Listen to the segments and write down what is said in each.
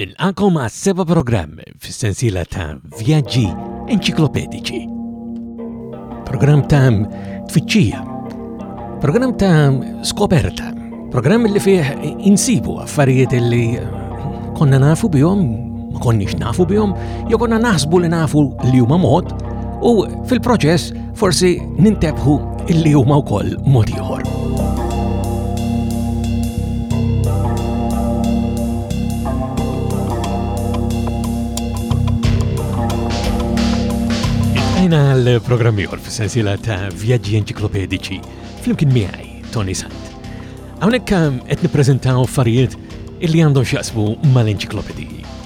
Nilqagħkom għas-seba' programm fis-sensiela ta' Vjaġġi Enċiklopediċi. Programm ta' tfittxija, programm ta' skoperta, programm li fih insibu affarijiet li konna nafu bihom, ma konniex nafu bihom, jew konna naħsbu li nafu li huma mod, u fil-proċess Forsi nintebħu illi huma wkoll mod ieħor. Ejna l-programm ieħor fis-sensiela ta' vjaġġi enċiklopedici flimkien miegħi Tony Sant. Hawnhekk ehm, qed nippreżentaw affarijiet illi għandhom x'jaqsmu mal-enċiklopediji.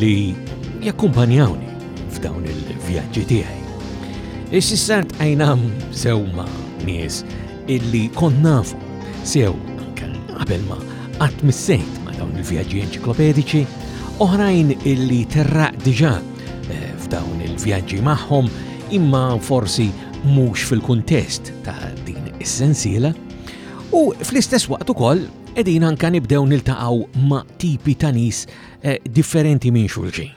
li jakkumpanjawni f'dawn il-vjaġġi tiegħi. Is-sissart għajnam sew ma' nies illi kont nafu sew qabel ma qatt missejt ma' dawn il-vjaġġi enċiklopediċi, oħrajn illi terraq diġà eh, f'dawn il-vjaġġi magħhom imma forsi mhux fil-kuntest ta' din is-sensiela, u fl-istess waqt ukoll qegħdin anka nibdew niltaqgħu ma' tipi ta' nies eh, differenti minn xulxin.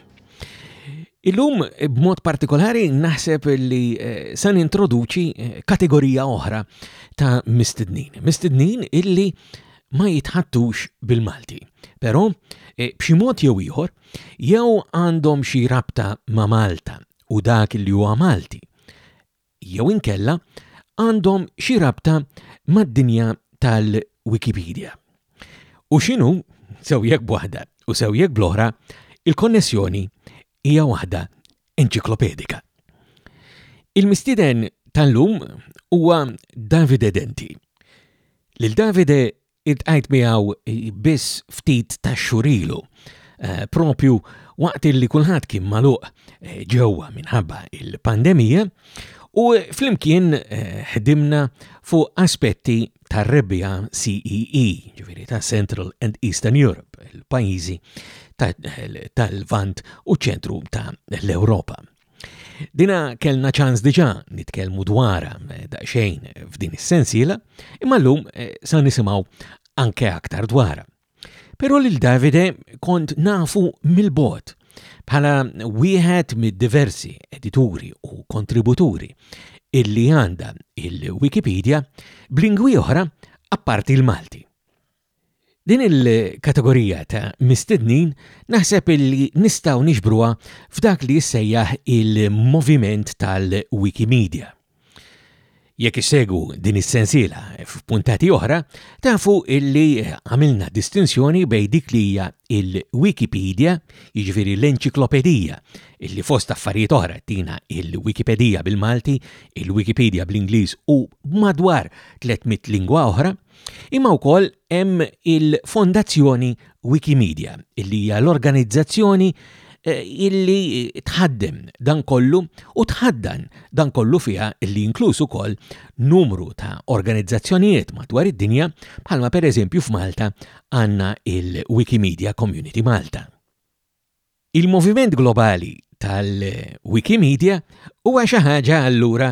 Illum, b'mod partikolari, naħseb li eh, san introduċi eh, kategorija oħra ta' mistednin. Mistednin illi ma jitħattux bil-Malti. Però, eh, b'xi mod jew ieħor, jew għandhom xi rabta ma' Malta u dak li huwa Malti. jew inkella għandhom xi rabta mad-dinja tal-Wikipedia. U x'inhu, sew jekk b'waħda u sew jekk bl-oħra, il-konnessjoni hija waħda enċiklopedika. Il-mistieden tal-lum huwa Davide Denti. Lil Davide Iltqajt miegħu biss ftit tax-xhur ilu, propju waqt li kulħadd kien magħluq ġewwa minħabba l-pandemija u flimkien ħdimna fuq aspetti tar-rebbiegħa CEE, ġifieri ta' Central and Eastern Europe, il-pajjiżi tal-Lvant u ċ-ċentru tal-Ewropa. Dina kellna ċans diġa nitkellmu dwara eh, daqsxejn f'din is-sensiela, imma llum eh, sa nisimgħu anke aktar dwara. Però lil Davide kont nafu mill-bot bħala wieħed mid-diversi edituri u kontributuri illi għanda il-Wikipedia b'lingwi oħra apparti l-Malti. Din il-kategorija ta' mistednin naħseb li nistgħu niġbruha f'dak li jissejjaħ il-moviment tal-Wikimedia. Jekk issegu din is-sensiela f'puntati oħra, tafu illi għamilna distinzjoni bej dik li hija il-Wikipedia, jiġifieri l-enċiklopedija, illi fost affarijiet oħra tina il-Wikipedija bil-Malti, il-Wikipedia bl-Ingliż u madwar 300 lingwa oħra, Imma wkoll hemm il-Fondazzjoni Wikimedia, illi hija l-organizzazzjoni eh, illi tħaddem dan kollu u tħaddan dan kollu fiha illi inkluż ukoll numru ta' organizzazzjonijiet madwar id-dinja bħalma pereżempju f'Malta għandna il-Wikimedia Community Malta. Il-moviment globali tal-Wikimedia huwa xi ħaġa allura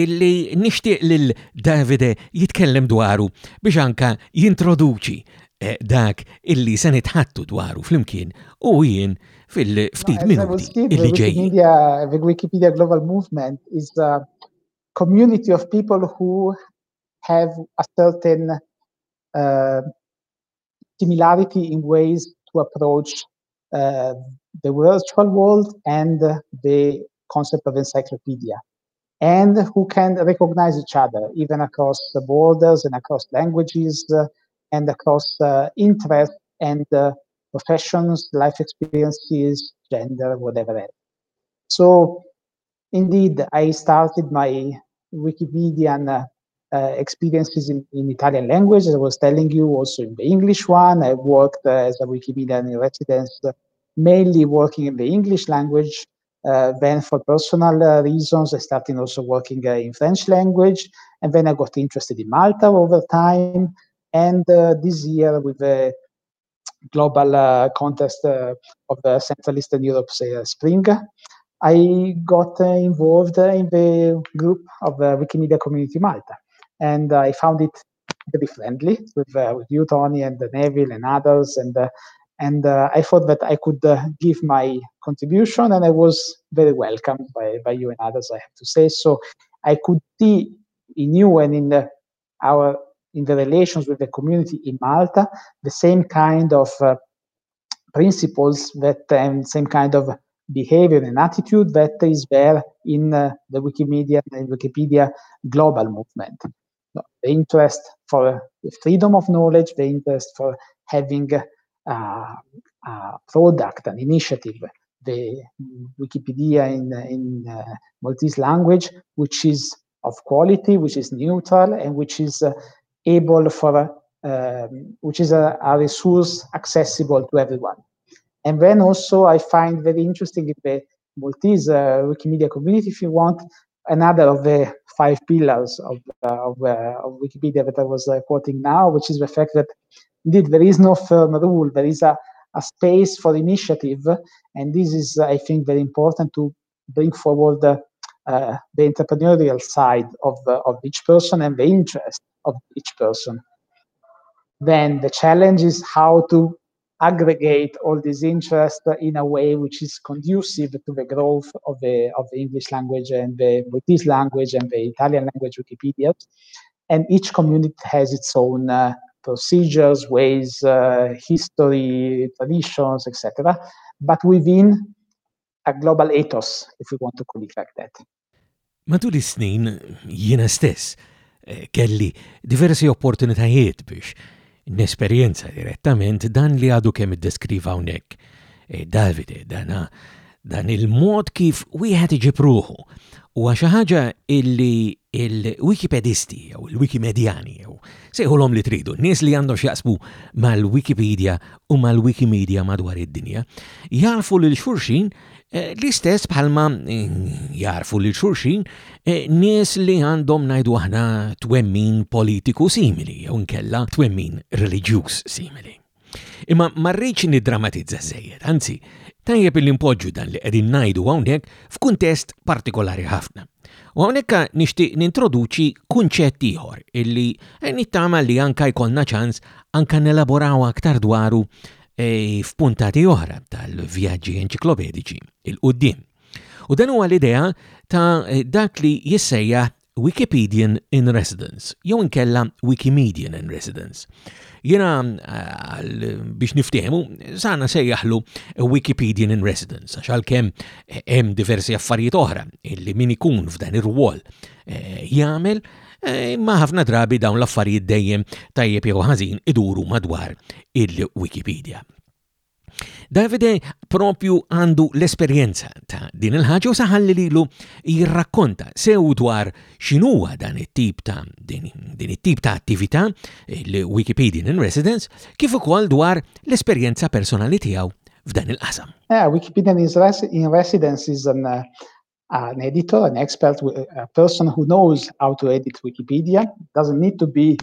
illi nixtieq lil Davide jitkellem dwaru biex anka jintroduċi eh, dak illi se nitħattu dwaru flimkien u jien fil-ftit minuti illi ġej. The Wikipedia Global Movement is a community of people who have a certain uh, similarity in ways to approach uh, the virtual world and the concept of encyclopedia and who can recognize each other even across the borders and across languages uh, and across uh, interests and uh, professions, life experiences, gender, whatever else. So, indeed, I started my Wikipedian uh, uh experiences in, in, Italian language, as I was telling you, also in the English one. I worked uh, as a Wikipedian in residence, uh, mainly working in the English language. Uh, then, for personal uh, reasons, I started also working in French language. And then I got interested in Malta over time. And this year, with the global uh, contest uh, of the Central Eastern Europe uh, Spring. I got involved in the group of the Wikimedia Community Malta, and I found it very friendly with, with you, Tony, and Neville, and others, and and uh, I thought that I could uh, give my contribution, and I was very welcomed by, by you and others, I have to say. So I could see in you and in our in the relations with the community in Malta, the same kind of uh, principles that and same kind of behavior and attitude that is there in uh, the Wikimedia and Wikipedia global movement. The interest for the freedom of knowledge, the interest for having uh, a product, an initiative, the Wikipedia in, in uh, Maltese language, which is of quality, which is neutral, and which is uh, able for, um, which is a, a, resource accessible to everyone. And then also I find very interesting in the Maltese uh, Wikimedia community, if you want, another of the five pillars of, uh, of, uh, of, Wikipedia that I was uh, quoting now, which is the fact that indeed there is no firm rule, there is a, a space for initiative. And this is, I think, very important to bring forward the, uh, entrepreneurial side of, uh, of each person and the interest of each person. Then the challenge is how to aggregate all these interests in a way which is conducive to the growth of the, of the English language and the British language and the Italian language Wikipedia. And each community has its own uh, procedures, ways, uh, history, traditions, etc., but within a global ethos, if we want to call it like that. Matul is-snin, jiena stess eh, kelli diversi opportunitajiet biex nesperjenza direttament dan li għadu kemm iddeskriva hawnhekk. Eh, Davide, dana dan il-mod kif wieħed iġib ruħu huwa xi ħaġa illi il-Wikipedisti jew il-Wikimedjani jew Sejħulhom li tridu, nies li għandhom x'jaqsmu mal-Wikipedia u mal-Wikimedia madwar id-dinja, jarfu lil xurxin eh, l-istess bħalma eh, jarfu lil xurxin eh, nies li għandhom ngħidu aħna twemmin politiku simili jew nkella twemmin reliġjuż simili. Imma ma rridx niddramatizza żejjed, anzi, tajjeb li npoġġu dan li qegħdin ngħidu hawnhekk f'kuntest partikolari ħafna. U hawnhekk nixtieq nintroduċi kunċett ieħor illi eh, nittama li anka jkollna ċans anka nelaboraw aktar dwaru eh, f'puntati oħra tal-vjaġġi enċiklopedici il-qudiem. U dan huwa l-idea ta' dak li jissejja Wikipedian in Residence jew inkella Wikimedian in Residence. Jiena biex niftehmu sana sejjaħlu Wikipedian in Residence għax għalkemm hemm diversi affarijiet oħra illi min ikun f'dan ir-rwol eh, jagħmel eh, ma ħafna drabi dawn l-affarijiet dejjem tajjeb jew ħażin iduru madwar il-Wikipedia. Davide propju għandu l-esperjenza ta' din il-ħaġa u saħalli lilu jirrakkonta sew dwar x'inhuwa dan it-tip ta' din it-tip ta' attività il-Wikipedian in Residence kif ukoll dwar l-esperjenza personali tiegħu f'dan il-qasam. Eh, Wikipedian in Residence is an, uh, an editor, an expert, a person who knows how to edit Wikipedia, doesn't need to be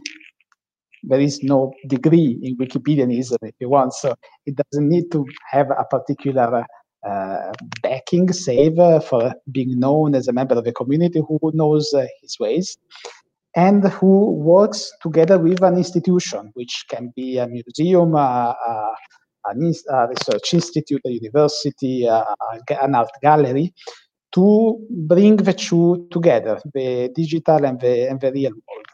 There is no degree in Wikipedianism if you want, so it doesn't need to have a particular uh, backing, save for being known as a member of a community who knows uh, his ways and who works together with an institution, which can be a museum, a, a research institute, a university, an art gallery, to bring the two together, the digital and the, and the real world.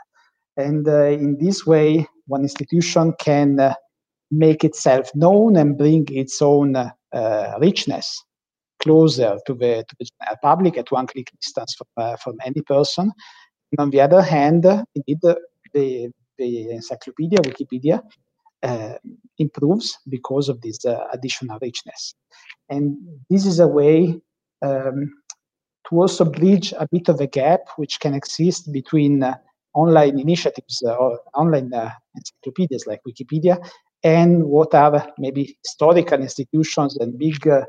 And uh, in this way, one institution can uh, make itself known and bring its own uh, uh richness closer to the, to the general public at one click distance from, uh, from any person. And on the other hand, indeed, the, the encyclopedia, Wikipedia, uh, improves because of this additional richness. And this is a way um, to also bridge a bit of a gap which can exist between uh, online initiatives uh, or online uh, encyclopedias like Wikipedia and what are maybe historical institutions and big uh,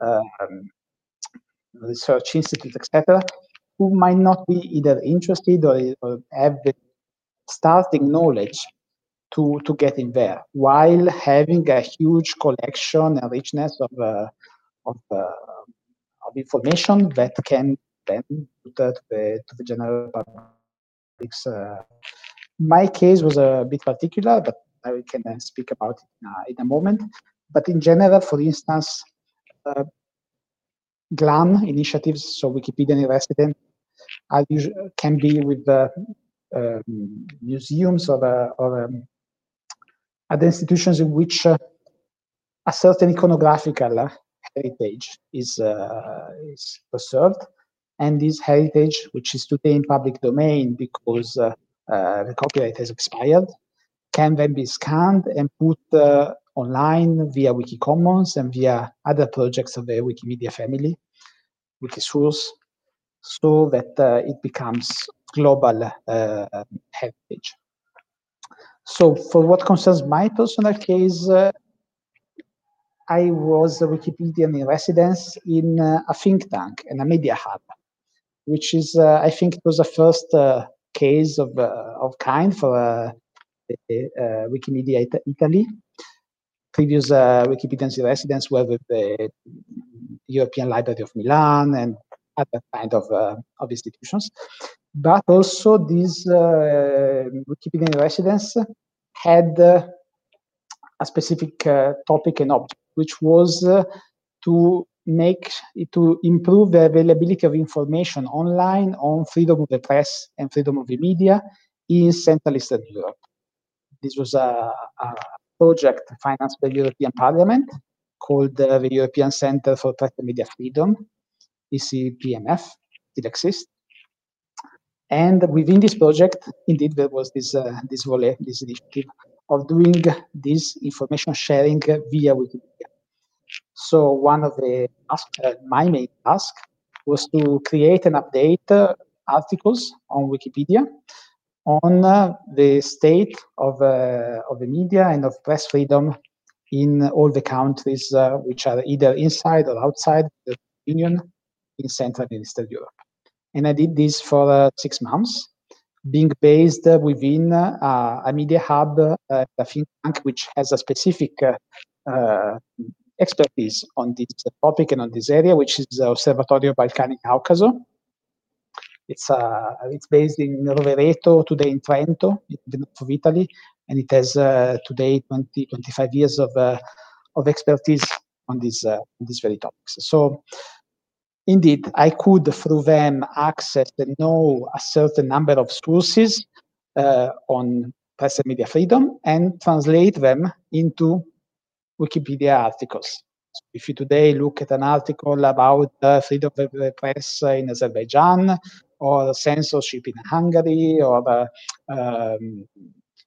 um, research institutes, etc., who might not be either interested or, or have the starting knowledge to, to get in there while having a huge collection and richness of, uh, of uh, of information that can then put to the, to the general public. Uh, my case was a bit particular, but I can uh, speak about it in a moment. But in general, for instance, uh, GLAM initiatives, so Wikipedia in resident, are can be with the um, museums or, the, or um, other institutions in which uh, a certain iconographical uh, heritage is, uh, is preserved. And this heritage, which is today in public domain because uh, uh, the copyright has expired, can then be scanned and put online via Wikicommons and via other projects of the Wikimedia family, Wikisource, so that uh, it becomes global uh, heritage. So for what concerns my personal case, uh, I was a Wikipedian in residence in uh, a think tank and a media hub, which is, uh, I think, it was the first uh, case of of kind for Wikimedia It- Italy. Previous Wikipedians in residence were with the European Library of Milan and other kind of, of institutions but also these uh, Wikipedian residence had uh, a specific uh, topic and object which was uh, to make to improve the availability of information online on freedom of the press and freedom of the media in Central Eastern Europe. This was a, a project financed by the European Parliament called uh, the European Center for Press and Media Freedom, ECPMF, it exists. And within this project, indeed, there was this uh, this volley, this initiative of doing this information sharing via Wikipedia, So one of the uh, my main task, was to create and update uh, articles on Wikipedia on uh, the state of, uh, of the media and of press freedom in all the countries uh, which are either inside or outside the Union in Central and Eastern Europe. And I did this for uh, six months being based within uh, a media hub uh, at a think tank which has a specific uh, expertise on this topic and on this area, which is the Osservatorio Balcani Caucaso. It's uh, it's based in Rovereto, today in Trento, in the north of Italy, and it has uh, today 20, 25 years of uh, of expertise on these on these very topics. So Indeed, I could through them access and know a certain number of sources uh, on press and media freedom and translate them into Wikipedia articles. So if you today look at an article about uh, freedom of the press in Azerbaijan or censorship in Hungary or uh, um,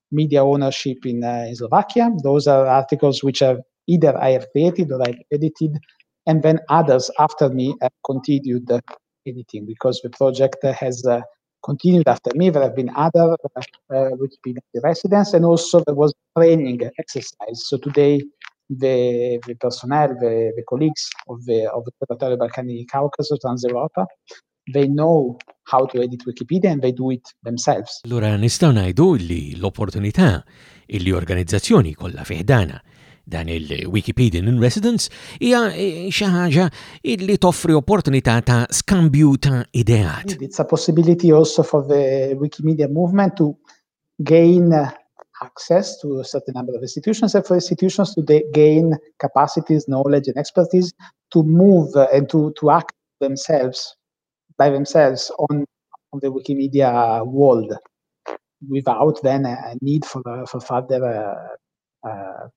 media ownership in, uh, in Slovakia, those are articles which are either I have created or I've edited and then others after me have continued editing because the project has uh, continued after me. There have been other uh, uh, Wikipedia residents, and also there was training exercise. So today, the, the personnel, the, the colleagues of the of the Territorial Balkanic Caucasus, Trans Europa, they know how to edit Wikipedia and they do it themselves. Lura nistgħu ngħidu li l-opportunità illi organizzazzjoni kollha fiħdana dan il-Wikipedian in Residence hija eh, xi ħaġa illi toffri opportunità ta' skambju ta' ideat. It's a possibility also for the Wikimedia movement to gain access to a certain number of institutions and for institutions to gain capacities, knowledge and expertise to move and to, to act themselves by themselves on, on the Wikimedia world without then a need for, uh, for further uh, uh,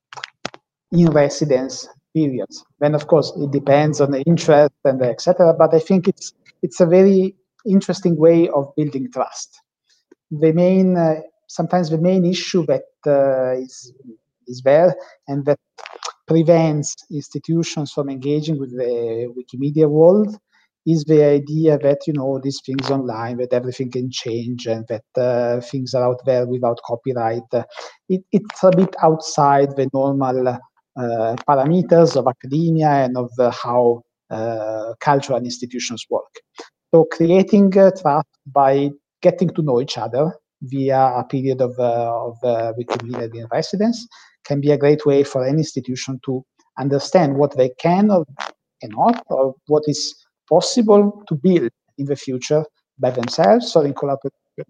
in residence periods. Then, of course, it depends on the interest and etc. But I think it's it's a very interesting way of building trust. The main uh, sometimes the main issue that uh, is is there and that prevents institutions from engaging with the Wikimedia world is the idea that you know these things online that everything can change and that uh, things are out there without copyright. It, it's a bit outside the normal uh, parameters of academia and of uh, how uh, cultural institutions work. So creating trust by getting to know each other via a period of, uh, of we could in residence can be a great way for any institution to understand what they can or cannot, or what is possible to build in the future by themselves or in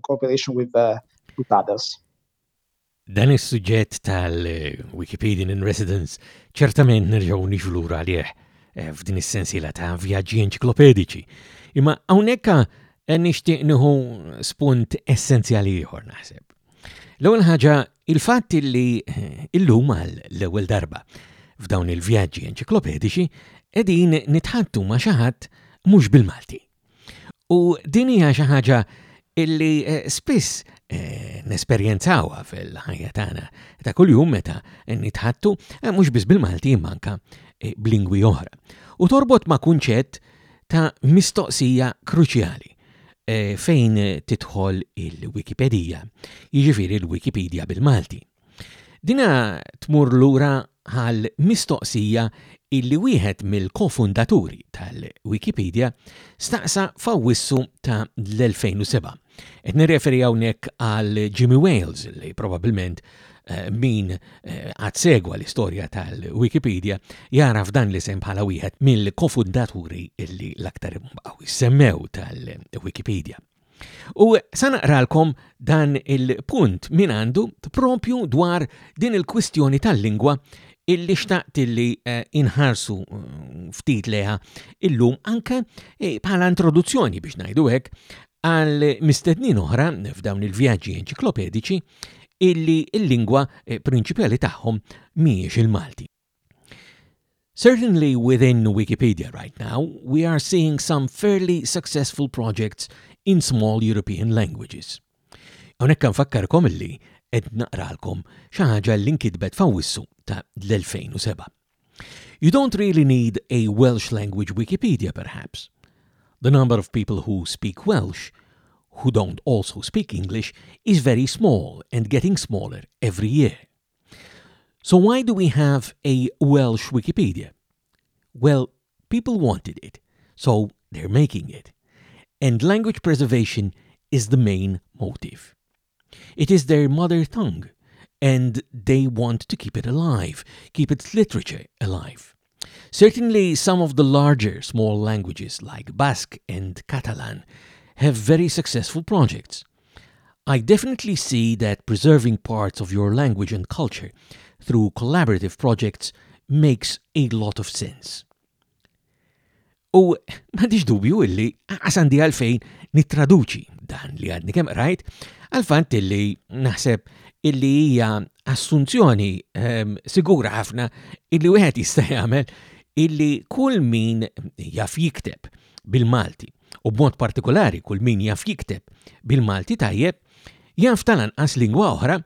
cooperation with, uh, with others. Dan is-suġġett tal-Wikipedian in Residence ċertament nerġgħu nixu lura għalih eh, f'din is-sensiela ta' vjaġġi enċiklopedici. Imma hawnhekk eh, nixtieq nieħu spunt essenzjali ieħor naħseb. L-ewwel ħaġa il-fatt li eh, illum għal l-ewwel darba f'dawn il-vjaġġi enċiklopedici qegħdin nitħattu ma' xi ħadd mhux bil-Malti. U din hija xi ħaġa illi eh, spiss eh, nesperjenzawha fil-ħajja tagħna ta' kuljum meta nitħattu eh, mhux biss bil-Malti manka b'lingwi oħra. U torbot ma' kunċett ta' mistoqsija kruċjali fejn titħol il-Wikipedija, jiġifieri l-Wikipedia bil-Malti. Dina tmur lura għal mistoqsija illi wieħed mill-kofundaturi tal-Wikipedia staqsa f'Awwissu ta' l-2007. Qed nirreferi hawnhekk għal Jimmy Wales li probabbilment eh, min eh, għad segwa l-istorja tal-Wikipedia jaraf dan li sem bħala wieħed mill-kofundaturi illi l-aktar baqgħu jissemmew tal-Wikipedia. U sa naqralkom dan il-punt min għandu propju dwar din il-kwistjoni tal-lingwa illi xtaqt illi eh, inħarsu mm, ftit leha illum anke eh, bħala introduzzjoni biex ngħidu hekk għal mistednin oħra f'dawn il-vjaġġi enċiklopedici illi il-lingwa eh, prinċipjali tagħhom mhijiex il-Malti. Certainly within Wikipedia right now, we are seeing some fairly successful projects in small European languages. Unek kan fakkarkom illi ed naqralkom xaħġa l-inkitbet fawissu ta' l-2007. You don't really need a Welsh language Wikipedia, perhaps. The number of people who speak Welsh, who don't also speak English, is very small and getting smaller every year. So, why do we have a Welsh Wikipedia? Well, people wanted it, so they're making it. And language preservation is the main motive. It is their mother tongue, and they want to keep it alive, keep its literature alive. Certainly, some of the larger small languages like Basque and Catalan have very successful projects. I definitely see that preserving parts of your language and culture through collaborative projects makes a lot of sense. U m'għandix dubju illi qas għandi għalfejn nittraduċi dan li għadni kemm qrajt għal fatt illi naħseb illi hija assunzjoni ehm, sigura ħafna illi wieħed jista' jagħmel illi kull min jaf jikteb bil-Malti u b'mod partikolari kull min jaf jikteb bil-Malti tajjeb jaf tal-anqas lingwa oħra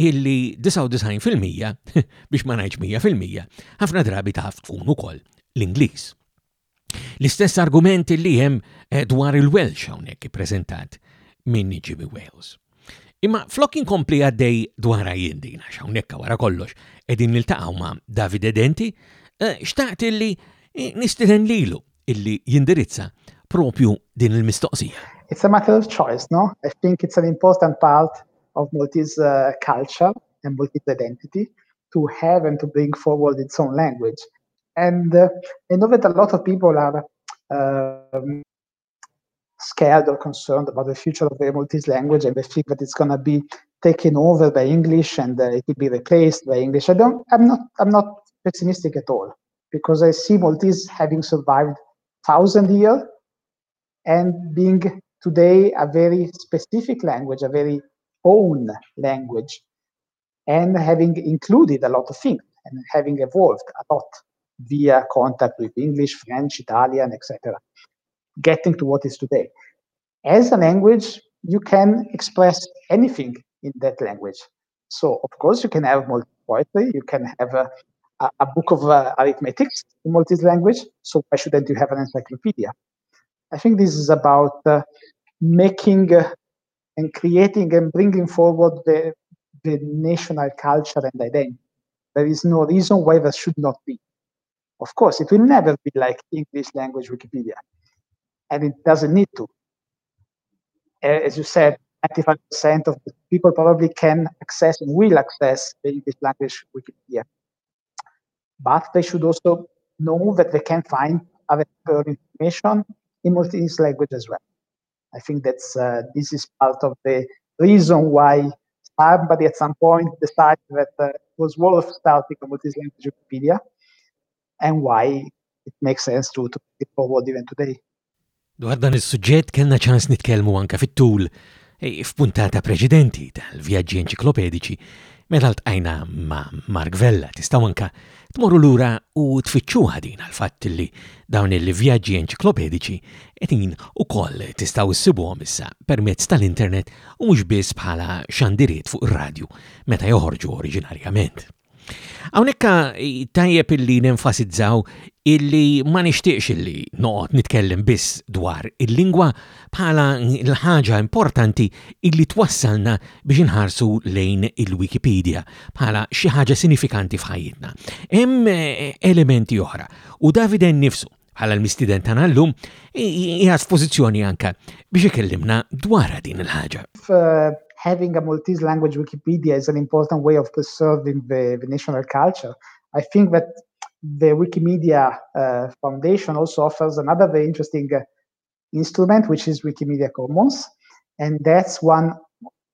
illi 99% biex ma ngħidx 100% ħafna drabi taf tkun ukoll l-Ingliż. L-istess argument li hemm eh, dwar il-Welsh hawnhekk ippreżentat minn Jimmy Wales. Imma flok inkompli għaddej dwar jien din għax hawnhekk wara kollox qegħdin niltaqgħu ma' David Edenti, eh, xtaqt illi eh, nistieden lilu illi jindirizza propju din il-mistoqsija. It's a matter of choice, no? I think it's an important part of Maltese uh, culture and Maltese identity to have and to bring forward its own language. And uh, I know that a lot of people are um, scared or concerned about the future of the Maltese language and they think that it's going to be taken over by English and uh, it will be replaced by English. I don't, I'm not, I'm not pessimistic at all because I see Maltese having survived thousand years and being today a very specific language, a very own language, and having included a lot of things and having evolved a lot via contact with English, French, Italian, etc., getting to what is today. As a language, you can express anything in that language. So, of course, you can have Maltese poetry, you can have uh, a, book of uh, arithmetic in Maltese language, so why shouldn't you have an encyclopedia? I think this is about uh, making uh, and creating and bringing forward the, the national culture and identity. There is no reason why there should not be. Of course, it will never be like English language Wikipedia, and it doesn't need to. As you said, 95% of the people probably can access and will access the English language Wikipedia but they should also know that they can find other information in Maltese language as well. I think that uh, this is part of the reason why somebody at some point decided that uh, it was worth starting a multi-language Wikipedia and why it makes sense to, to it forward even today. Dwar dan is-suġġett kellna ċans nitkellmu anke fit-tul e, f'puntata preċedenti tal-vjaġġi enċiklopedici meta ltqajna ma' Mark Vella tistgħu anka Tmorru lura u tfittxuha din għall-fatt li dawn il-vjaġġi enċiklopediċi qegħdin ukoll tistgħu ssibuhom issa permezz tal-internet u mhux biss bħala xandiriet fuq ir-radju meta joħorġu oriġinarjament. Hawnhekk tajjeb illi nenfasizzaw illi ma nixtieqx illi noqgħod nitkellem biss dwar il-lingwa bħala l-ħaġa importanti illi twassalna biex inħarsu lejn il-Wikipedia bħala xi ħaġa sinifikanti f'ħajjitna. Hemm eh, elementi oħra u Davide nnifsu bħala l-mistiden tagħna llum hija f'pożizzjoni anke biex ikellimna dwar din il-ħaġa. Uh, having a Maltese language Wikipedia is an important way of preserving the, the national culture. I think that the Wikimedia uh, Foundation also offers another very interesting uh, instrument, which is Wikimedia Commons, and that's one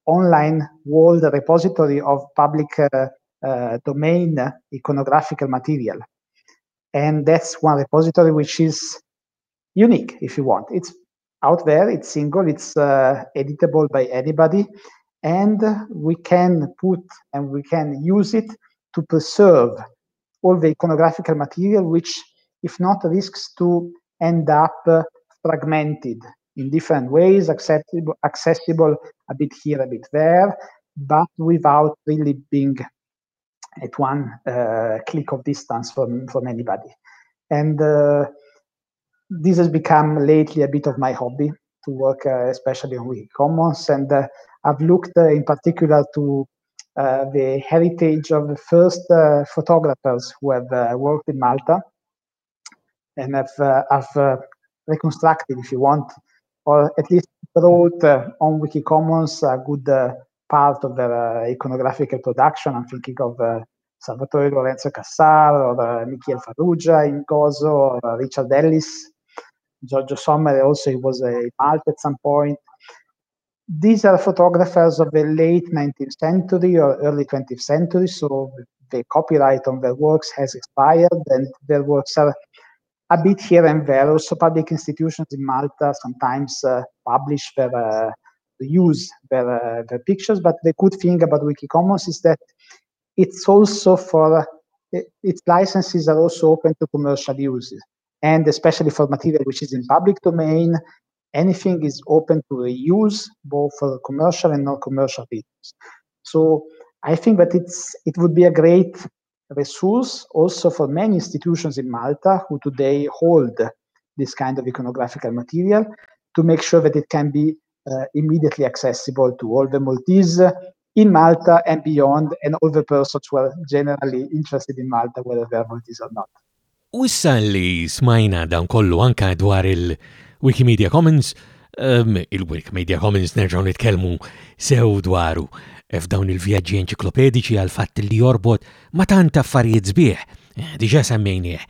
online world repository of public uh, uh domain iconographical material. And that's one repository which is unique, if you want. It's out there. It's single, it's uh, editable by anybody, and we can put and we can use it to preserve all the iconographical material, which, if not, risks to end up uh, fragmented in different ways, accessible, accessible a bit here, a bit there, but without really being at one uh, click of distance from, from anybody. And uh, this has become lately a bit of my hobby to work uh, especially on Wikicommons. And uh, I've looked uh, in particular to uh, the heritage of the first uh, photographers who have uh, worked in Malta and have, have reconstructed, if you want, or at least wrote on Wikicommons a good part of their iconographical production. I'm thinking of Salvatore Lorenzo Cassar or Michele Farrugia, Incoso, or Richard Ellis Giorgio Sommer also he was a Malt at some point. These are photographers of the late 19th century or early 20th century, so the copyright on their works has expired and their works are a bit here and there. Also, public institutions in Malta sometimes uh, publish their, uh, use their, uh, their pictures, but the good thing about Wikicommons is that it's also for, uh, its licenses are also open to commercial uses and especially for material which is in public domain, anything is open to reuse, both for commercial and non-commercial reasons. So I think that it's it would be a great resource also for many institutions in Malta who today hold this kind of iconographical material to make sure that it can be uh, immediately accessible to all the Maltese in Malta and beyond, and all the persons who are generally interested in Malta, whether they are Maltese or not. U issa li smajna dan kollu anke dwar il-Wikimedia Commons, ehm, il-Wikimedia Commons nerġgħu nitkellmu sew dwaru f'dawn il-vjaġġi enċiklopediċi għal fatt li jorbot ma' tant affarijiet sbieħ Eh, diġa semmejnieh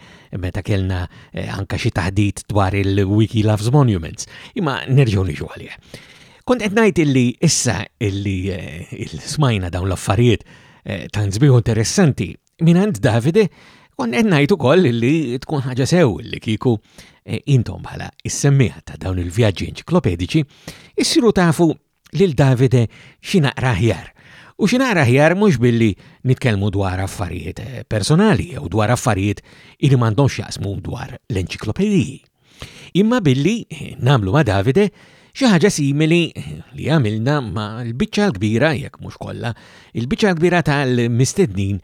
meta kellna eh, anka xi taħdit dwar il-Wiki Loves Monuments, imma nerġgħu niġu għalih. Kont qed ngħid illi issa illi eh, smajna dawn l-affarijiet tant sbieħu interessanti, Minant Davide, kont qed ngħid ukoll li tkun ħaġa sew li kieku eh, intom bħala is-semmiħa ta' dawn il-vjaġġi enċiklopedici, issiru tafu lil Davide xina raħjar. U xina raħjar mhux billi nitkellmu dwar affarijiet eh, personali jew dwar affarijiet li m'għandhomx jaqsmu dwar l-enċiklopediji. Imma billi nagħmlu ma' Davide xi ħaġa simili li għamilna ma' l-biċċa l-kbira jekk mhux kollha, il-biċċa l-kbira tal-mistednin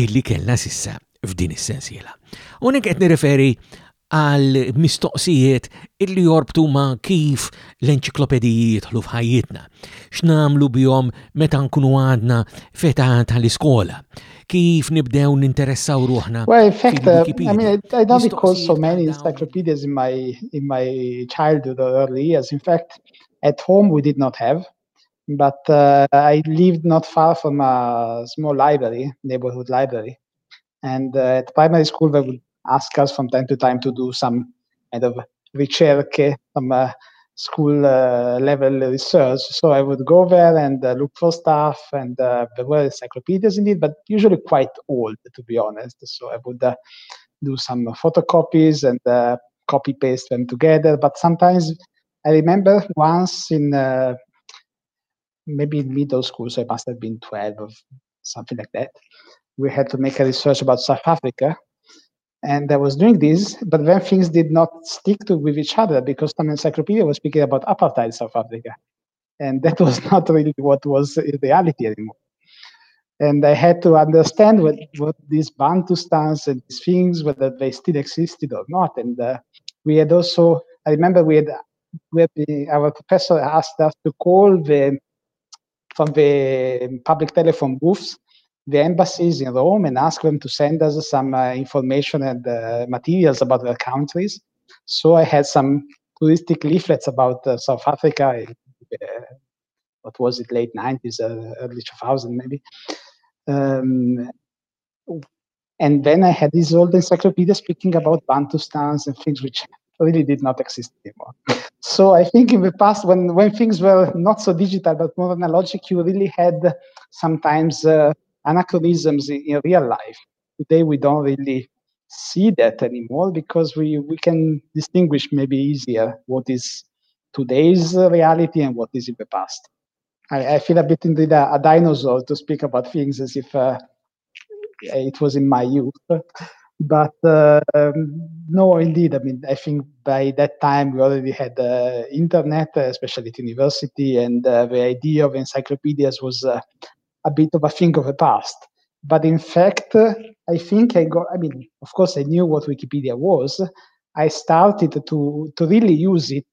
illi kellna sissa f'din is-sensiela. Unek qed nirreferi għal mistoqsijiet illi jorbtu ma' kif l-enċiklopediji jidħlu f'ħajjitna, x'namlu bihom meta nkunu għadna feta tal-iskola, Kif nibdew ninteressaw ruħna. Well, in fact, uh, I mean, I don't recall so many encyclopedias in my in my childhood or early years. In fact, at home we did not have. But uh, I lived not far from a small library, neighborhood library, And uh, at primary school, they would ask us from time to time to do some kind of research, some uh, school uh, level research. So I would go there and uh, look for stuff, and uh, there were encyclopedias indeed, but usually quite old, to be honest. So I would uh, do some photocopies and copy paste them together. But sometimes I remember once in maybe in middle school, so I must have been 12 or something like that we had to make a research about South Africa. And I was doing this, but then things did not stick to with each other because some encyclopedia was speaking about apartheid South Africa. And that was not really what was reality anymore. And I had to understand what, what these Bantu stance and these things, whether they still existed or not. And uh, we had also, I remember we had, we had the, our professor asked us to call the, from the public telephone booths the embassies in Rome and ask them to send us some uh, information and uh, materials about their countries. So I had some touristic leaflets about uh, South Africa. what was it, late 90s, early 2000 maybe. Um, and then I had this old encyclopedia speaking about Bantustans and things which really did not exist anymore. So I think in the past, when, when things were not so digital but more analogic, you really had sometimes uh, anachronisms in, in real life. Today we don't really see that anymore because we, we can distinguish maybe easier what is today's reality and what is in the past. I, I feel a bit indeed a, a dinosaur to speak about things as if uh, it was in my youth. But uh, um, no, indeed, I mean, I think by that time we already had uh, internet, especially at university, and uh, the idea of encyclopedias was uh, a bit of a thing of the past. But in fact, I think I got, I mean, of course, I knew what Wikipedia was. I started to, to really use it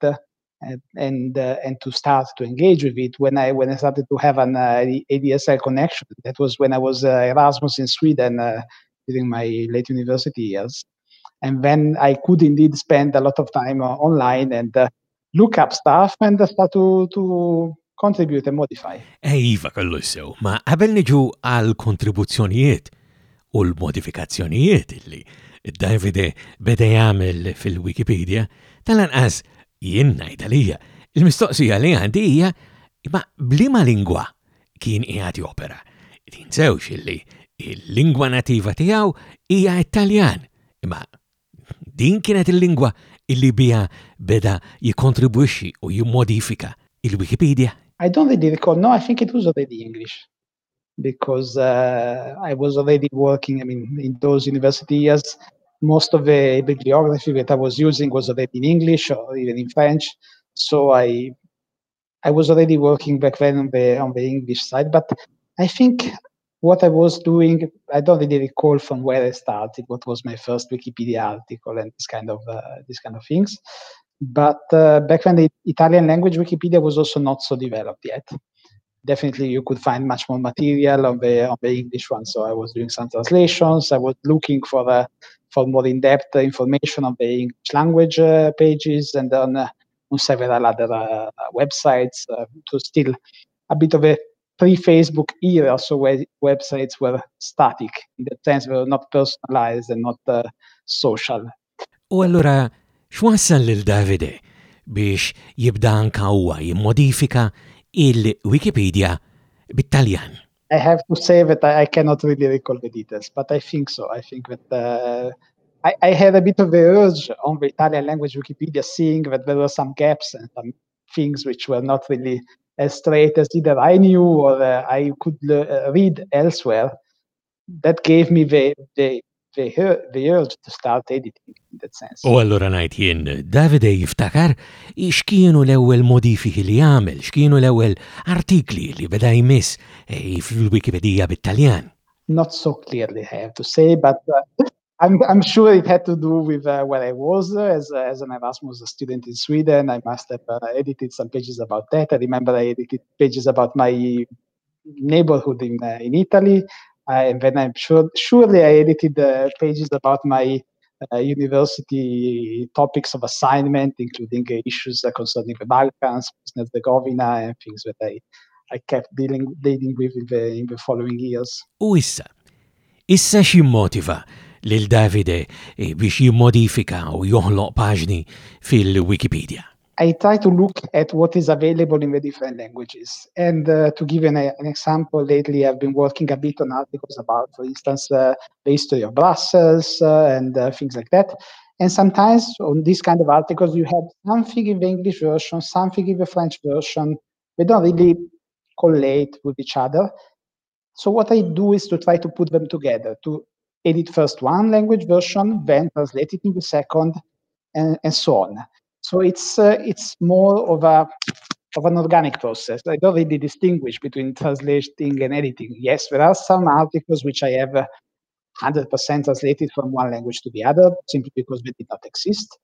and and, uh, and to start to engage with it when I when I started to have an uh, ADSL connection. That was when I was uh, Erasmus in Sweden uh, during my late university years, and then I could indeed spend a lot of time uh, online and uh, look up stuff and start to to Contribute and modify. Eh, iva kollu sew, ma qabel niġu għal kontribuzzjonijiet u l-modifikazzjonijiet li Davide beda jagħmel fil-Wikipedia, tal-anqas jien ngħid għalija. Il-mistoqsija li għandi hija ma bliema lingwa kien qiegħed jopera. Tinsewx illi il-lingwa nativa tiegħu hija Italjan, imma Din kienet il-lingwa illi biha beda jikkontribwixxi u jimmodifika il-Wikipedija. I don't really recall, no, I think it was already English because uh, I was already working, I mean, in those university years, most of the bibliography that I was using was already in English or even in French, so I I was already working back then on the on the English side. But I think what I was doing, I don't really recall from where I started. What was my first Wikipedia article and this kind of uh, this kind of things. But uh, back when the Italian language Wikipedia was also not so developed yet, definitely you could find much more material on the on the English one. So I was doing some translations. I was looking for for more in-depth information on the English language uh, pages and on, uh, on several other websites to still a bit of a pre-Facebook era, so where websites were static, in the sense were not personalized and not uh, social. U allura x'wassal lil Davide biex jibda anka huwa jimmodifika il-Wikipedia bit-Taljan? I have to say that I, I cannot really recall the details, but I think so. I think that uh, I, I had a bit of the urge on the Italian language Wikipedia, seeing that there were some gaps and some things which were not really as straight as either I knew or uh, I could uh, read elsewhere. That gave me the, the the urge to start editing in that sense. U allura ngħid jien, Davide jiftakar x'kienu l-ewwel modifiki li għamel, x'kienu l-ewwel artikli li beda jmiss eh, fil-Wikipedija bit-Taljan. Not so clearly, I have to say, but uh, I'm, I'm sure it had to do with uh, where I was uh, as, as an Erasmus student in Sweden. I must have uh, edited some pages about that. I remember I edited pages about my neighborhood in, uh, in Italy. I, and then I'm sure surely I edited the pages about my uh, university topics of assignment, including uh, issues uh, concerning the Balkans, Bosnia Herzegovina, and things that I, I kept dealing, dealing with in the, in the following years. U issa, issa motiva lil Davide biex jimmodifika u joħloq paġni fil-Wikipedia. I try to look at what is available in the different languages. And uh, to give an, an, example, lately I've been working a bit on articles about, for instance, uh, the history of Brussels uh, and uh, things like that. And sometimes on these kind of articles, you have something in the English version, something in the French version. They don't really collate with each other. So what I do is to try to put them together, to edit first one language version, then translate it in the second, and, and so on. So it's uh, it's more of a of an organic process. I don't really distinguish between translating and editing. Yes, there are some articles which I have 100% uh, translated from one language to the other simply because they did not exist.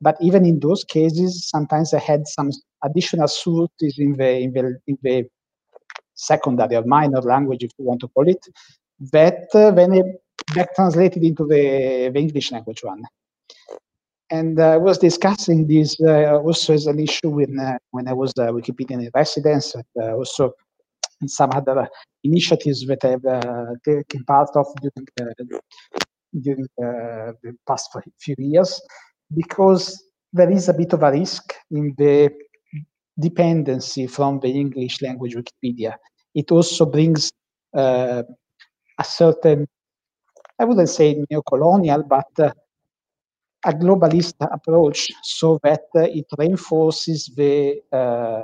But even in those cases, sometimes I had some additional sources in the in the, in the secondary or minor language, if you want to call it, that uh, then back translated into the, the English language one. And uh, I was discussing this uh, also as an issue when, uh, when I was Wikipedian residence, and also in some other initiatives that I've taken part of during, during the past few years, because there is a bit of a risk in the dependency from the English language Wikipedia. It also brings uh, a certain, I wouldn't say neo-colonial, but uh, a globalist approach so that it reinforces the uh,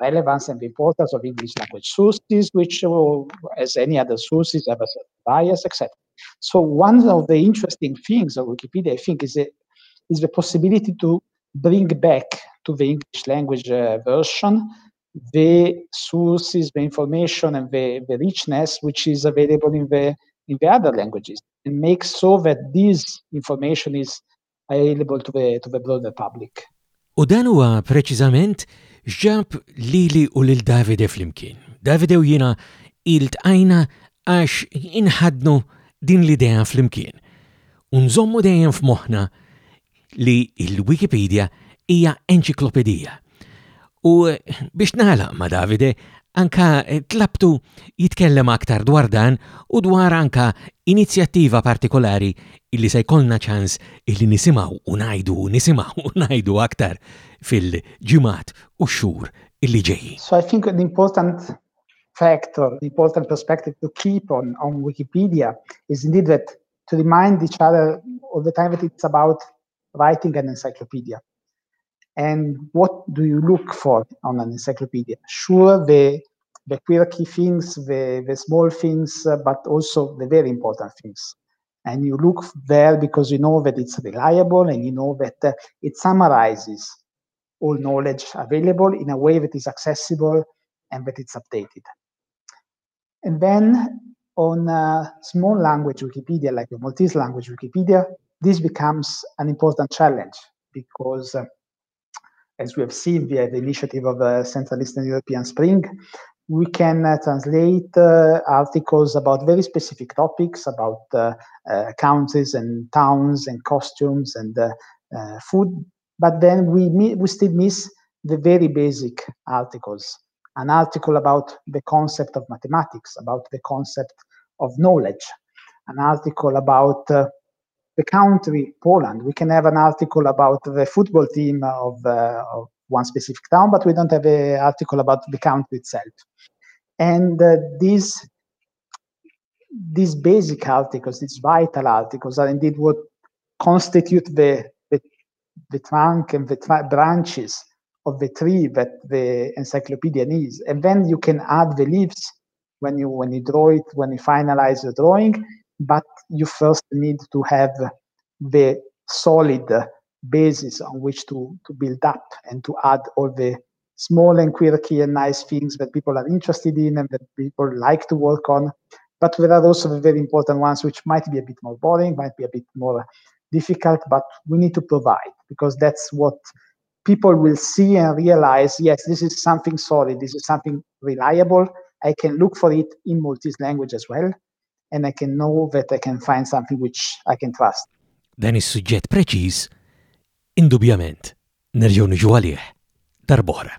relevance and the importance of English language sources, which, uh, as any other sources, have a bias, etc. So one of the interesting things of Wikipedia, I think, is, a, is the possibility to bring back to the English language uh, version the sources, the information, and the, the richness which is available in the in the other languages, and make so that this information is available to the to the broader public. U dan huwa preċiżament x'ġab lili u lil Davide flimkien. Davide u jiena iltqajna għax inħadnu din l-idea flimkien. Unżommu dejjem f'moħħna li l-Wikipedia hija enċiklopedija. U biex nagħlaq ma' Davide, anka tlabtu jitkellem aktar dwar dan u dwar anka inizjattiva partikolari illi se jkollna ċans illi nisimaw u ngħidu u nisimaw u ngħidu aktar fil-ġimat u xur illi ġejji. So I think an important factor, an important perspective to keep on, on Wikipedia is indeed that to remind each other all the time that it's about writing an encyclopedia. And what do you look for on an encyclopedia? Sure, the, the quirky things, the, the small things, uh, but also the very important things. And you look there because you know that it's reliable and you know that uh, it summarizes all knowledge available in a way that is accessible and that it's updated. And then on a small language Wikipedia, like a Maltese language Wikipedia, this becomes an important challenge because uh, as we have seen via the initiative of the uh, Central Eastern European Spring, we can uh, translate uh, articles about very specific topics about uh, uh countries and towns and costumes and uh, food, but then we, we still miss the very basic articles. An article about the concept of mathematics, about the concept of knowledge, an article about the country Poland. We can have an article about the football team of, uh, of one specific town, but we don't have an article about the country itself. And uh, these these basic articles, these vital articles, are indeed what constitute the the, the trunk and the tra- branches of the tree that the encyclopedia needs. And then you can add the leaves when you when you draw it, when you finalize the drawing, but you first need to have the solid basis on which to, to build up and to add all the small and quirky and nice things that people are interested in and that people like to work on. But there are also the very important ones which might be a bit more boring, might be a bit more difficult, but we need to provide because that's what people will see and realize yes, this is something solid, this is something reliable. I can look for it in Maltese language as well. and I can know that I can find something which I can trust. Dan is-suġġett preċiż indubjament nerġgħu niġu għalih darb'oħra.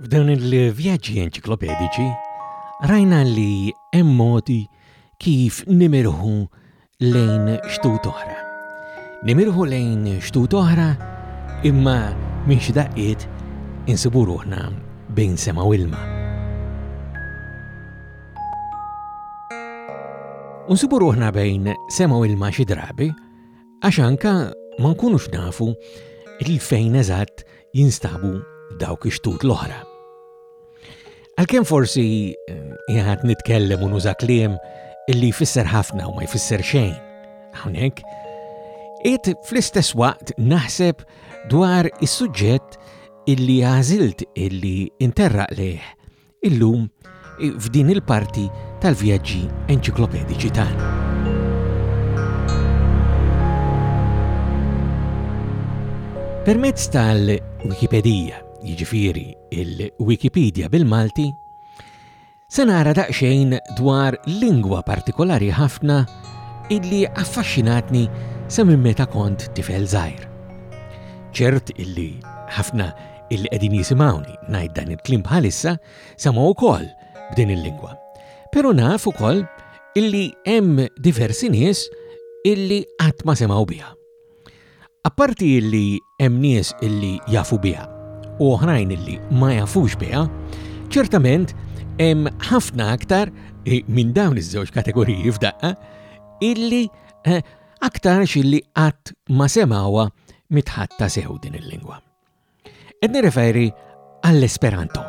F'dawn il-vjaġġi enċiklopedici, rajna li hemm modi kif nimirħu lejn xtut oħra. Nimirħu lejn xtut oħra imma minn xi daqqiet insibu ruħna bejn sema u ilma. Unsibu ruħna bejn sema u ilma xi drabi għax anka ma nkunux nafu il-fejn eżatt jinstabu dawk ix-xtut l-oħra. Għalkemm forsi jgħad nitkellem u nuża kliem illi jfisser ħafna u ma jfisser xejn hawnhekk, qiegħed fl-istess waqt naħseb dwar is-suġġett illi għażilt illi interraq lejh illum f'din il-parti tal-vjaġġi enċiklopediċi tagħna. Permezz tal-Wikipedija jiġifieri il-Wikipedia bil-Malti, se nara daqsxejn dwar lingwa partikolari ħafna illi affaxxinatni sa minn meta kont tifel żgħir. Ċert illi ħafna illi qegħdin jisimgħuni ngħid dan il-kliem bħalissa semgħu wkoll b'din il-lingwa. Però naf ukoll illi hemm diversi nies illi qatt ma semgħu biha. Apparti li hemm nies li jafu biha u oħrajn li ma jafux biha, ċertament hemm ħafna aktar minn dawn iż-żewġ kategoriji f'daqqa illi aktarx illi qatt ma semgħuha mitħatta sew din il-lingwa. Qed nirreferi għall-Esperanto.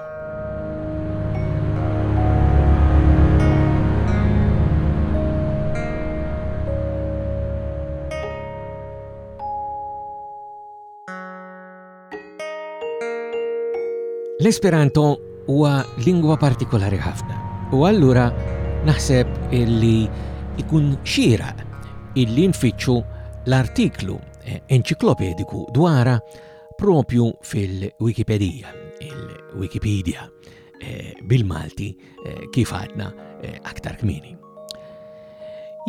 L-Esperanto huwa lingwa partikolari ħafna u allura naħseb illi ikun xira illi nfittxu l-artiklu eh, enċiklopediku dwara propju fil-Wikipedija, il-Wikipedia, eh, bil-Malti eh, kif għadna eh, aktar kmini.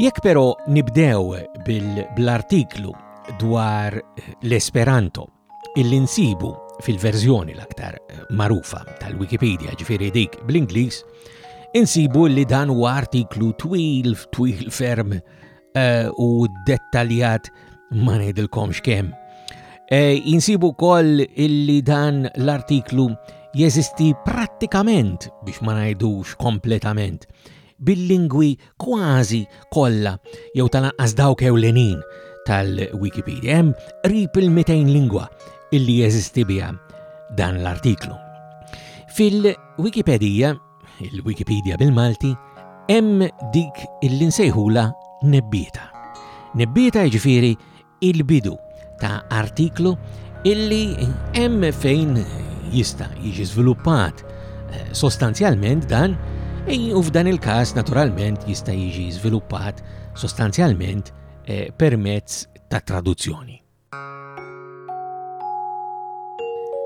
Jekk però nibdew bil-artiklu dwar l-Esperanto illi nsibu fil-verżjoni l-aktar marufa tal-Wikipedia ġifiri dik bl-Ingliż, insibu li dan huwa artiklu twil, twil ferm eh, u dettaljat ma ngħidilkomx kemm. Eh, insibu koll illi dan l-artiklu jeżisti prattikament biex ma ngħidux kompletament bil-lingwi kważi kollha jew tal-anqas dawk ewlenin tal-Wikipedia. Hemm qrib il-200 lingwa illi jeżisti biha dan l-artiklu. Fil-Wikipedija il-Wikipedia bil-Malti, hemm dik li nsejħula nebbieta. Nebbieta jiġifieri il-bidu ta' artiklu illi hemm fejn jista' jiġi żviluppat eh, sostanzjalment dan u f'dan il-każ naturalment jista' jiġi żviluppat sostanzjalment eh, permezz ta' traduzzjoni.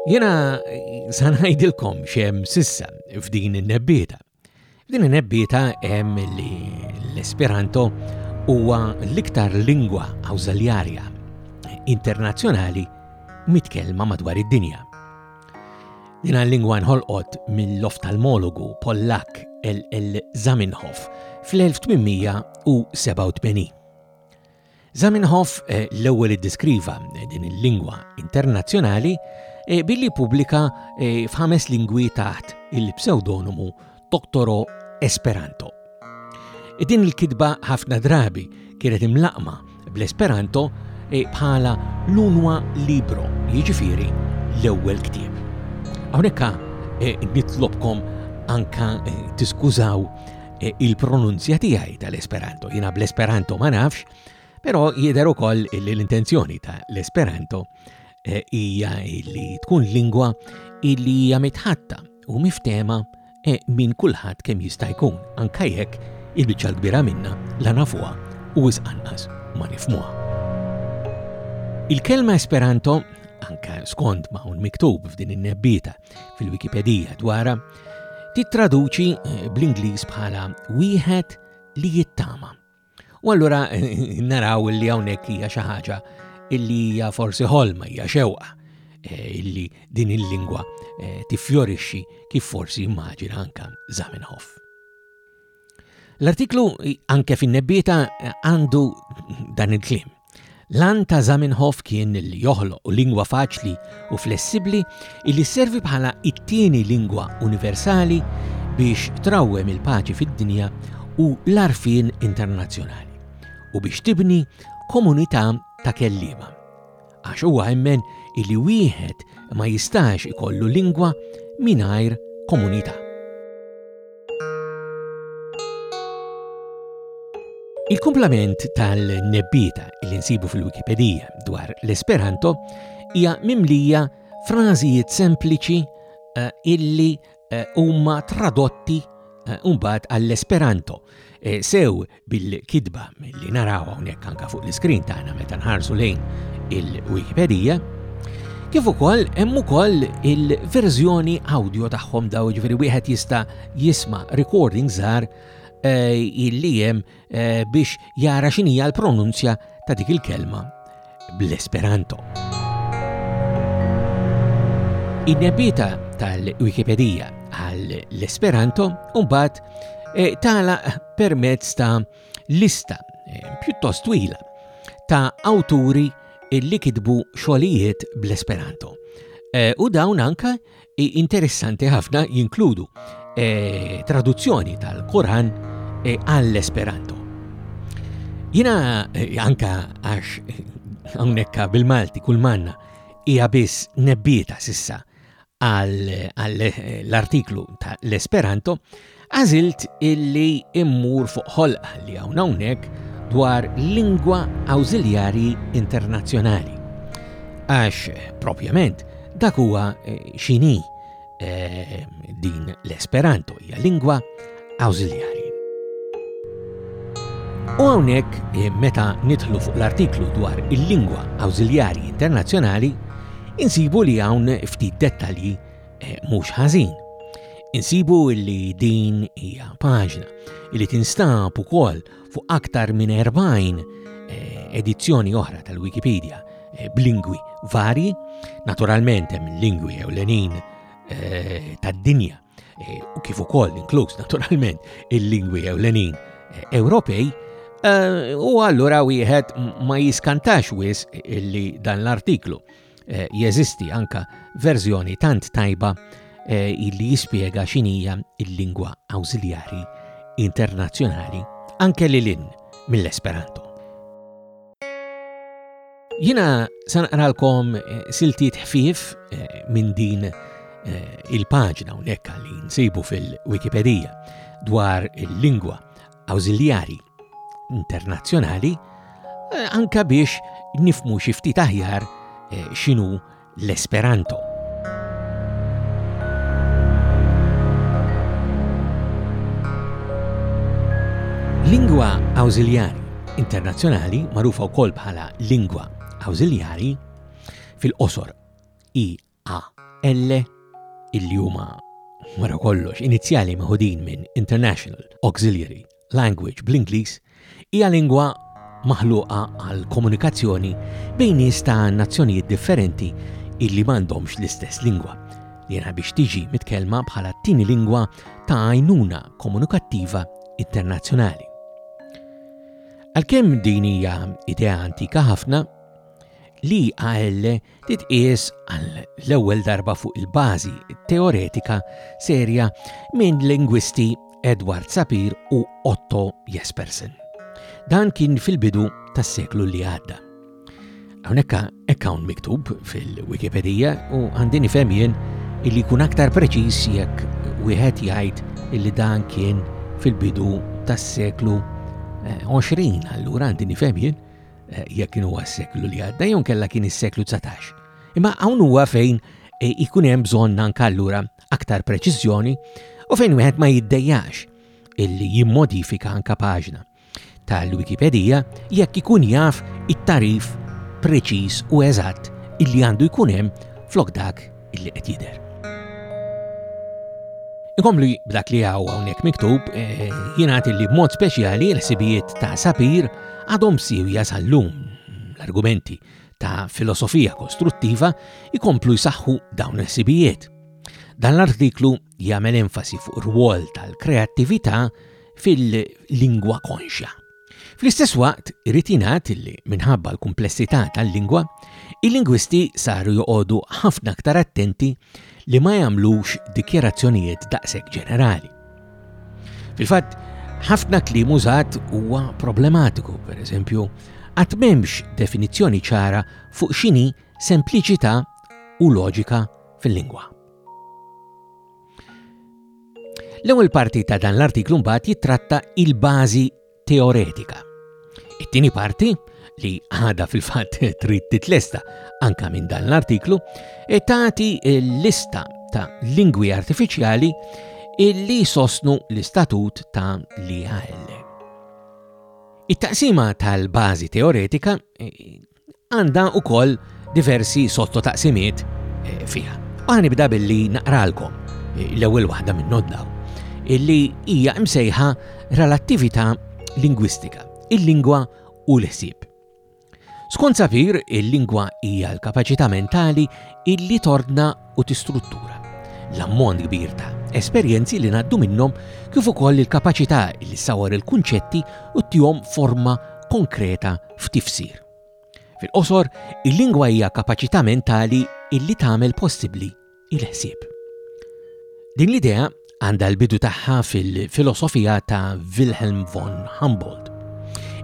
Jena sanajdilkom xem sissa f'din il-nebbieta. F'din il-nebbieta hemm li l-Esperanto huwa l-iktar lingwa awżaljarja internazzjonali mitkellma madwar id-dinja. Din l-lingwa nħolqot mill-oftalmologu Pollak L. L. Zamenhof fl-1887. Zamenhof l-ewwel iddeskriva din il-lingwa internazzjonali billi ppubblika f'ħames lingwi taħt il-psewdonimu Doctoro Esperanto. Din il-kitba ħafna drabi kienet imlaqma bl-Esperanto bħala l-unwa libro, jiġifieri l-ewwel ktieb. Hawnhekk nitlobkom anka tiskużaw e, il-pronunzja tiegħi tal-Esperanto. Jiena bl-Esperanto ma nafx, però jidher ukoll li l-intenzjoni tal-Esperanto e, hija li tkun lingwa illi hija mitħatta u miftema e, minn kulħadd kemm jista' jkun, anke jekk il-biċċa l-kbira minna la nafuha u wisqanqas ma nifmuha. Il-kelma Esperanto anka skont ma' un miktub f'din in-nebbita fil-Wikipedija dwarha, tittraduċi eh, bl-Ingliż bħala wieħed li jittama. U allura eh, naraw li hawnhekk hija xi ħaġa illi hija forsi ħolma hija xewqa eh, illi din il-lingwa tifjorixxi kif forsi immaġina anka Zamenhof. L-artiklu anke fin-nebbieta għandu dan il-klim. Lan ta' Zamenhof kien li joħloq lingwa faċli u flessibbli li servi bħala it-tieni lingwa universali biex trawwem il-paċi fid-dinja u l-arfin internazzjonali u biex tibni komunità ta' kelliema. għax huwa emmen illi wieħed ma jistax ikollu lingwa mingħajr komunità. Il-kumplament tal-nebbita li nsibu fil-Wikipedija dwar l-Esperanto hija mimlija frażijiet sempliċi eh, illi eh, huma tradotti eh, mbagħad għall-Esperanto sew bil-kitba li naraw hawnhekk anke fuq l-iskrin tagħna meta nħarsu lejn il-Wikipedija, Kif ukoll hemm ukoll il-verżjoni audio tagħhom daw ġifieri wieħed jista' jisma' recording żgħar eh, illi hemm eh, biex jara x'inhija l-pronunzja ta' dik il-kelma bl-Esperanto. In-nebita tal-Wikipedija għall-Esperanto mbagħad eh, tala permezz ta' lista eh, pjuttost twila ta' awturi li kitbu xogħlijiet bl-Esperanto. Eh, u dawn anka interessanti ħafna jinkludu eh, traduzzjoni tal-Koran eh, għall-Esperanto. Jina eh, anka għax hawnhekk bil-Malti kull manna hija biss nebbieta sissa għall-artiklu tal-Esperanto, Għażilt illi mmur fuq ħolqa li hawn hawnhekk dwar lingwa awżiljarji internazzjonali. Għax, propjament, dak huwa eh, xini eh, din l-Esperanto hija lingwa awżiljarji. U hawnhekk eh, meta nidħlu fuq l-artiklu dwar il-lingwa awżiljarji internazzjonali, insibu li hawn ftit dettalji eh, mhux ħażin. Insibu li din hija paġna li tinstab ukoll fuq aktar minn 40 eh, edizzjoni oħra tal-Wikipedia eh, b'lingwi varji, naturalment hemm lingwi ewlenin tad-dinja u kif ukoll inkluż naturalment il-lingwi ewlenin Ewropej Eh, u allura wieħed ma jiskantax wis illi dan l-artiklu Eh, jeżisti anka verżjoni tant tajba eh, illi jispjega xinija il-lingwa awżiljari internazzjonali anke li lin mill-Esperanto. Jina sanqralkom eh, siltiet ħfif minn din il-paġna unek li nsibu fil-Wikipedia dwar il-lingwa awżiljari internazzjonali eh, anka biex nifmu xi ftit aħjar eh, x'inhu l-Esperanto. Lingwa awżiljari internazzjonali magħrufa wkoll bħala lingwa awżiljari fil-qosor i AL, illi huma wara kollox inizjali meħudin minn International Auxiliary Language bl-Ingliż, hija lingwa maħluqa għal komunikazzjoni bejn nies ta' nazzjonijiet differenti illi m'għandhomx l-istess lingwa, li hija biex tiġi mitkellma bħala t-tieni lingwa ta' għajnuna komunikattiva internazzjonali. Għalkemm din hija idea antika ħafna, l-IAL titqies għall-ewwel darba fuq il-bażi teoretika serja minn lingwisti Edward Sapir u Otto Jespersen. Dan kien fil-bidu tas-seklu li għadda. Hawnhekk hekk hawn miktub fil-Wikipedija u għandi nifhem jien illi jkun aktar preċiż jekk wieħed jgħid illi dan kien fil-bidu tas-seklu 20 eh, allura għandi nifhem jien eh, jekk kien huwa s-seklu li għadda jew kella kien is-seklu 19. Imma hawn huwa fejn eh, ikun hemm bżonn anke allura aktar preċiżjoni u fejn wieħed ma jiddejjax illi jimmodifika anka paġna tal-Wikipedija jekk ikun jaf it-tarif preċiż u eżatt illi għandu jkun hemm flok dak illi qed jidher. Inkomplu b'dak li għaw hawnhekk miktub eh, jingħad li b'mod speċjali l-ħsibijiet ta' Sapir għadhom siwja sal-lum l-argumenti ta' filosofija kostruttiva jkomplu jsaħħu dawn il-ħsibijiet. Dan l-artiklu jagħmel enfasi fuq ir-rwol tal-kreattività fil-lingwa konxja. Fl-istess waqt, irid jingħad li, minħabba l-kumplessità tal-lingwa, il-lingwisti saru joqogħdu ħafna aktar attenti li ma jagħmlux dikjarazzjonijiet daqshekk ġenerali. Fil-fatt, ħafna kliem użat huwa problematiku, pereżempju, qatt m'hemmx definizzjoni ċara fuq x'inhi sempliċità u loġika fil-lingwa. L-ewwel parti ta' dan l-artiklu mbagħad jittratta il-bażi teoretika. It-tieni parti, li għada fil-fatt trid titlesta anka minn dan l-artiklu, e tagħti l-lista ta' lingwi artifiċjali illi sosnu l-istatut ta' l-IAL. It-taqsima tal-bażi teoretika e, Għandha wkoll diversi sottotaqsimiet eh, fiha. U ħa nibda billi naqralkom eh, l-ewwel waħda minn noddaw illi hija msejħa relattività lingwistika, il-lingwa u l-ħsieb. Skont Sapir, il-lingwa hija l-kapaċità mentali illi tordna u tistruttura l-ammont kbir ta' esperjenzi li naddu minnhom kif ukoll il-kapaċità li sawar il-kunċetti u tihom forma konkreta f'tifsir. Fil-qosor, il-lingwa hija kapaċità mentali illi tagħmel possibbli il-ħsieb. Din l-idea għandha l-bidu tagħha fil-filosofija ta' Wilhelm von Humboldt.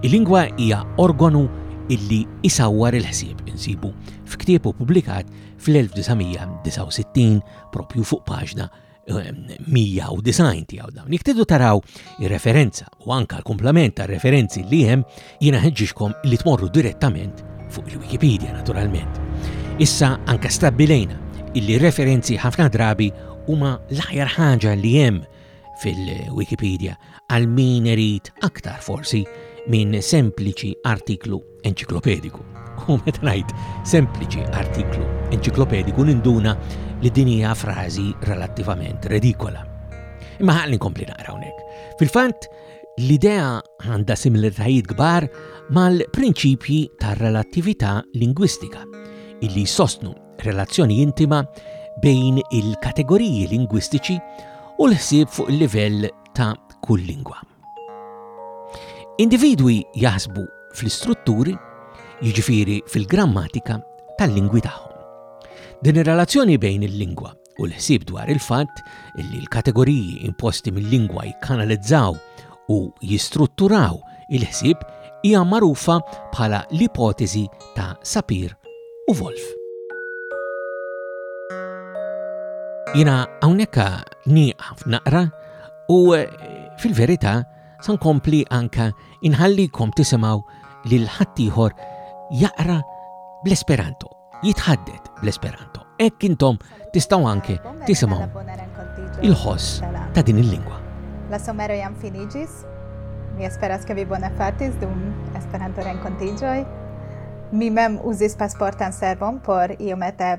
Il-lingwa hija organu illi isawwar il-ħsieb insibu f'ktieb u publikat fl-1969 propju fuq paġna 190 tiegħu dawn. Jek tidu taraw ir-referenza u anka l-komplement ta' referenzi li hemm jiena ħeġġiġkom li tmorru direttament fuq il-Wikipedia naturalment. Issa anka stabbilejna illi referenzi ħafna drabi huma l-aħjar ħaġa li hemm fil-Wikipedia għal min irid aktar forsi minn sempliċi artiklu enċiklopediku. U meta ngħid sempliċi artiklu enċiklopediku ninduna li din hija frażi relattivament redikola. Imma ħalli nkompli naqra hawnhekk. Fil-fatt, l-idea għandha similitajiet kbar mal-prinċipji tar-relattività lingwistika illi jsostnu relazzjoni intima bejn il-kategoriji lingwistiċi u l-ħsieb fuq il-livell ta' kull lingwa. Individwi jaħsbu fl-istrutturi, jiġifieri fil-grammatika tal-lingwi tagħhom. Din ir-relazzjoni bejn il-lingwa u l-ħsieb dwar il-fatt li l-kategoriji imposti mill-lingwa jikkanalizzaw u jistrutturaw il-ħsieb hija magħrufa bħala l-ipoteżi ta' Sapir u Wolf. Jina hawnhekk nieqaf naqra U eh, fil-verità, san kompli anka inħallikom tisimaw lil ħaddieħor jaqra bl-Esperanto, jitħaddet bl-Esperanto. Ekk intom tistaw anke tisimaw il-ħoss ta' din il-lingwa. La somero jam finigis, mi esperas ke vi bona fatis dum Esperanto renkontiġoj. Mi mem uzis pasportan servon por iomete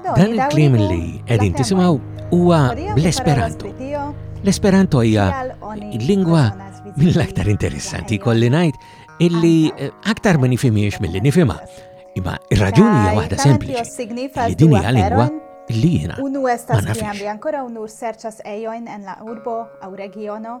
Dan il-klim li qegħdin tisimgħu huwa bl-Esperanto. L-Esperanto hija lingwa mill-aktar interessanti kolli ngħid illi eh, aktar ma nifimiex mill-li nifima. Imma il raġuni hija waħda sempliċi li din hija lingwa li jiena. Unu estas kien li ancora unur serċas ejoin en la urbo aw regiono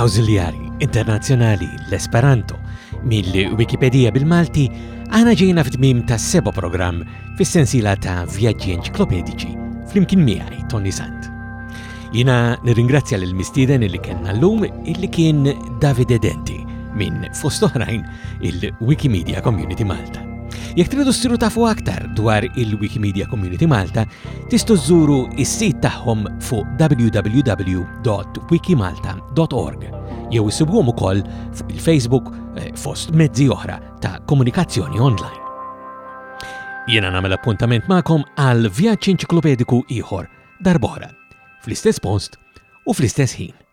Awżiljari Internazzjonali l-Esperanto mill-Wikipedija bil-Malti, aħna ġejna f'tmiem tas-seba' programm fis-sensiela ta' vjaġġi enċiklopediċi flimkien miegħi Tony Sant. Jina nirringrazzja lil mistieden li kellna llum illi kien Davide Denti minn fost oħrajn il-Wikimedia Community Malta. Jekk tridu ssiru tafu aktar dwar il-Wikimedia Community Malta, Tistgħu żżuru s-sit tagħhom fuq www.wikimalta.org jew issibuhom ukoll fuq il-Facebook eh, fost mezzi oħra ta' komunikazzjoni online. Jiena nagħmel appuntament magħkom għal vjaġġ enċiklopediku ieħor darbora fl-istess post u fl-istess ħin.